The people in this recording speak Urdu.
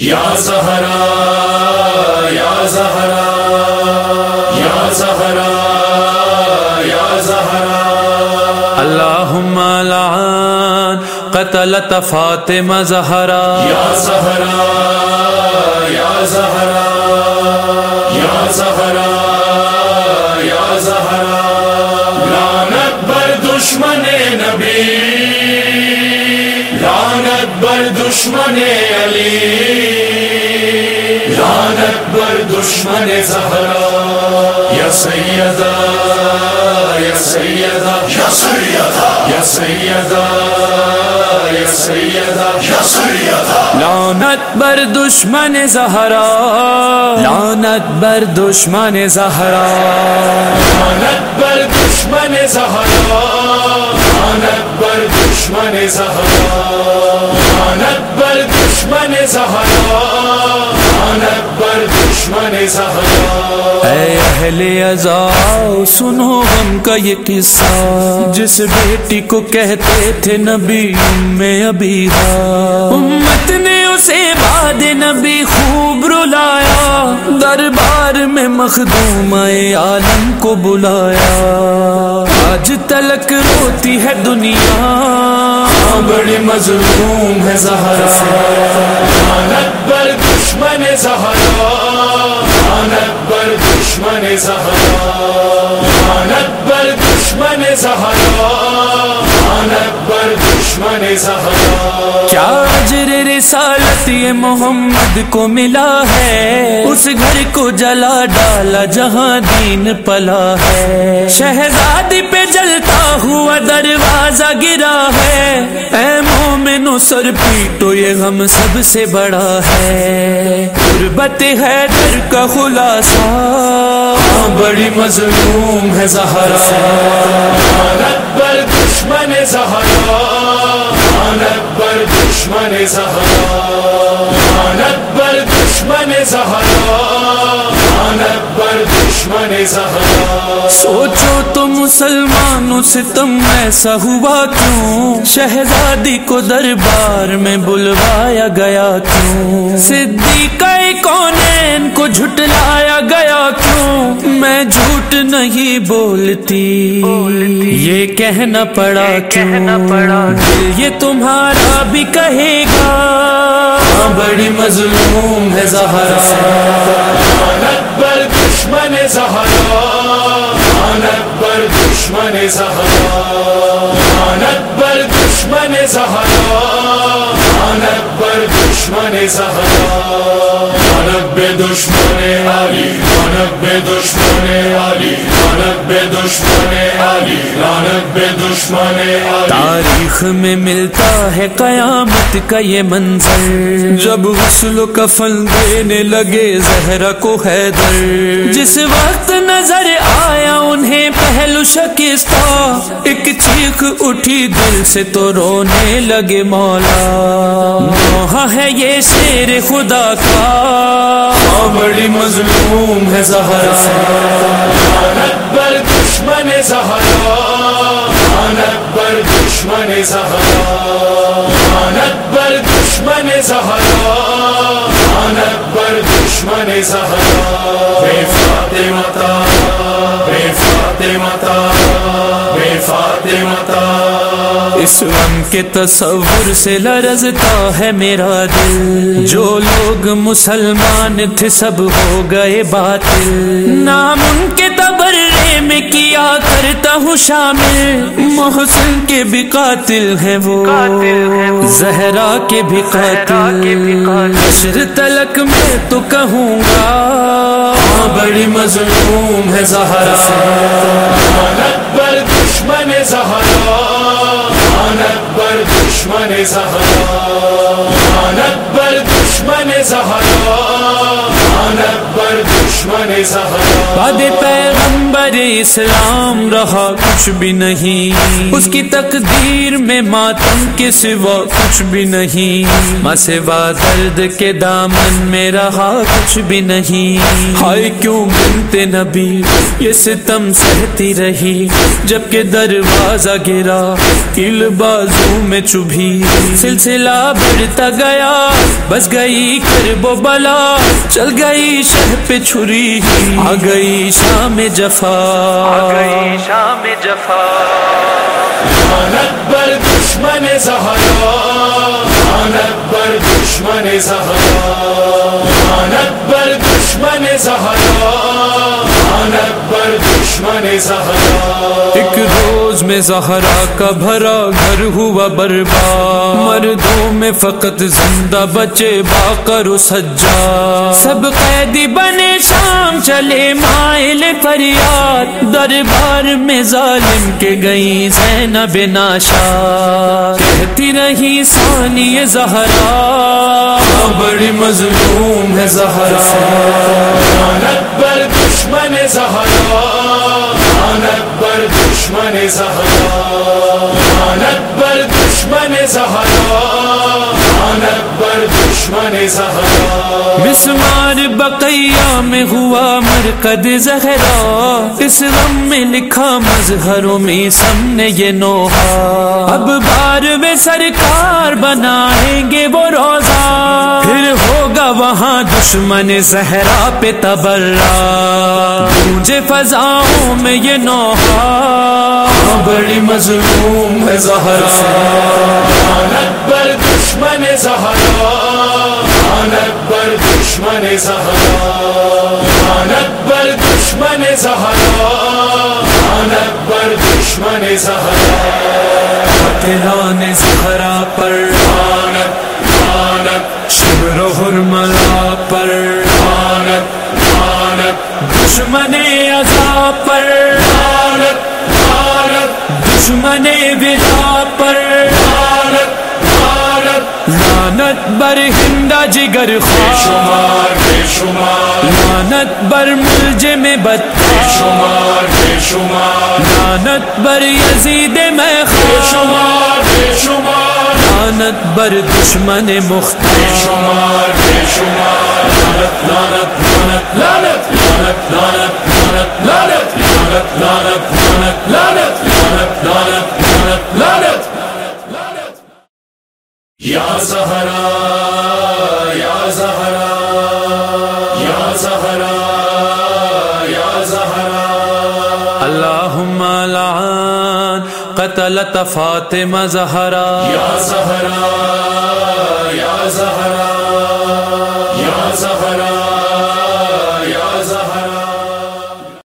یا زہرا یا زہرا یا زہرا یا زہرا. اللهم لعن قتلت فاطمہ زہرا. یا زہرا یا زہرا یا زہرا یا زہرا. لعنت بر دشمن نبی لعنت بر دشمن علی. دشمن زہرا. یا سیدہ یا سیدہ یا سیدہ یا سیدہ یا سیدہ یا سیدہ. لعنت بر دشمن زہرا. لعنت بر دشمن زہرا. لعنت بر دشمن زہرا. لعنت بر دشمن زہرا. لعنت بر دشمن زہرا. لعنت بر دشمن اے اہل ازاؤ سنو غم کا یہ قصہ۔ جس بیٹی کو کہتے تھے نبی میں ابھی امت نے اسے بعد نبی خوب رلایا۔ دربار میں مخدوم عالم کو بلایا۔ آج تلک روتی ہے دنیا۔ بڑی مظلوم ہے زہرا۔ اکبر دشمن زہرا، خان اکبر دشمن زہرا، خان اکبر دشمن زہرا، خان اکبر دشمن زہرا۔ کیا رسالت یہ محمد کو ملا ہے۔ اس گھر کو جلا ڈالا جہاں دین پلا ہے۔ شہزادی پہ جلتا ہوا دروازہ گرا ہے۔ اے مومنو سر پیٹو، یہ غم سب سے بڑا ہے۔ غربت ہے در کا خلاصہ ہاں بڑی مظلوم ہے زہرا۔ لعنت دشمن زہرا۔ دشمن زہرا لعنت بر دشمن زہرا لعنت بر دشمن زہرا۔ سوچو تو مسلمانوں سے تم ایسا ہوا کیوں؟ شہزادی کو دربار میں بلوایا گیا کیوں؟ صدیقہ کونین کو جھٹلایا گیا کیوں؟ میں جھوٹ نہیں بولتی۔ یہ کہنا پڑا کیوں؟ دل یہ تمہارا بھی کہے گا۔ بڑی مظلوم ہے زہرا۔ دشمن زہرا لعنت بر دشمن زہرا لعنت بر دشمن زہرا لعنت بر دشمن زہرا لعنت بے دشمن علی لعنت بے دشمن بے دشمن علی بے دشمن علی۔ تاریخ میں ملتا ہے قیامت کا یہ منظر۔ جب غسل و کفن دینے لگے زہرا کو حیدر۔ جس وقت نظر آیا انہیں پہلو شکستہ۔ ایک چیخ اٹھی دل سے تو رونے لگے مولا۔ نوحہ ہے یہ شیر خدا کا۔ ہاں بڑی مظلوم ہے زہرا۔ لعنت دشمن زہرا۔ لعنت دشمن زہرا۔ لعنت دشمن زہرا۔ لعنت دشمن زہرا۔ فاطمہ اس غم کے تصور سے لرزتا ہے میرا دل۔ جو لوگ مسلمان تھے سب ہو گئے باطل۔ نام ان کے تبرے میں کیا کرتا ہوں شامل۔ محسن کے بھی قاتل ہیں وہ۔ زہرا کے بھی قاتل۔ حشر تلک میں تو کہوں گا بڑی مظلوم ہے زہرا۔ دشمن دشمن باد پیغمبر اسلام رہا کچھ بھی نہیں۔ اس کی تقدیر میں ماتم کے سوا کچھ بھی نہیں۔ مسوا درد کے دامن میں رہا کچھ بھی نہیں۔ ہائے کیوں بنتے نبی یہ ستم سہتی رہی؟ جبکہ دروازہ گرا، کل بازو میں چبھی۔ سلسلہ بڑھتا گیا، بس گئی کرب و بلا۔ چل گئی شہ پہ چھری۔ دوری آ گئی شام جفا۔ آ گئی شام جفا۔ اکبر دشمن زہرا۔ اکبر دشمن زہرا۔ اکبر دشمن زہرا۔ اکبر دشمن زہرا۔ میں زہرا کا بھرا گھر ہوا برباد۔ مردوں میں فقط زندہ بچے باقر و سجا سب قیدی بنے شام چلے مائل فریاد۔ دربار میں ظالم کے گئی زینب ناشا کہتی رہی ثانی زہرا۔ بڑی مظلوم ہے زہرا۔ لعنت بر دشمن زہرا۔ دشمن زہرا لعنت بر دشمن زہرا لعنت بر دشمن زہرا۔ مسمار بقیہ میں ہوا مرکد زہرا۔ اس غم میں لکھا مظہروں میں سم نے یہ نوحا اب بار میں سرکار بنائیں گے وہ روزہ۔ پھر ہوگا وہاں دشمن زہرا پہ تبرا مجھے فضاؤں میں یہ نوحا ہاں بڑی مظلوم ہے زہرا۔ لعنت بر دشمن زہرا۔ لعنت بر دشمن زہرا لعنت بر دشمن زہرا لعنت بر دشمن زہرا۔ قاتلان زہرا پر لعنت لعنت شبر و حرملا پر لعنت لعنت دشمن عذاب پر لعنت لعنت دشمن ودا پر۔ لعنت لانت بر ہندا جگر شمار بے شمار۔ لانت بر ملجم شمار بے شمار۔ لانت بر یزید میں بے خواہ شمار بے شمار۔ لانت بر دشمن مختار شمار بے شمار۔ لعنت لعنت لعنت لعنت لعنت لعنت لعنت۔ یا زہرا یا زہرا یا زہرا یا زہرا. اللہم لعان قتلت فاطمہ زہرا. یا زہرا یا زہرا یا زہرا.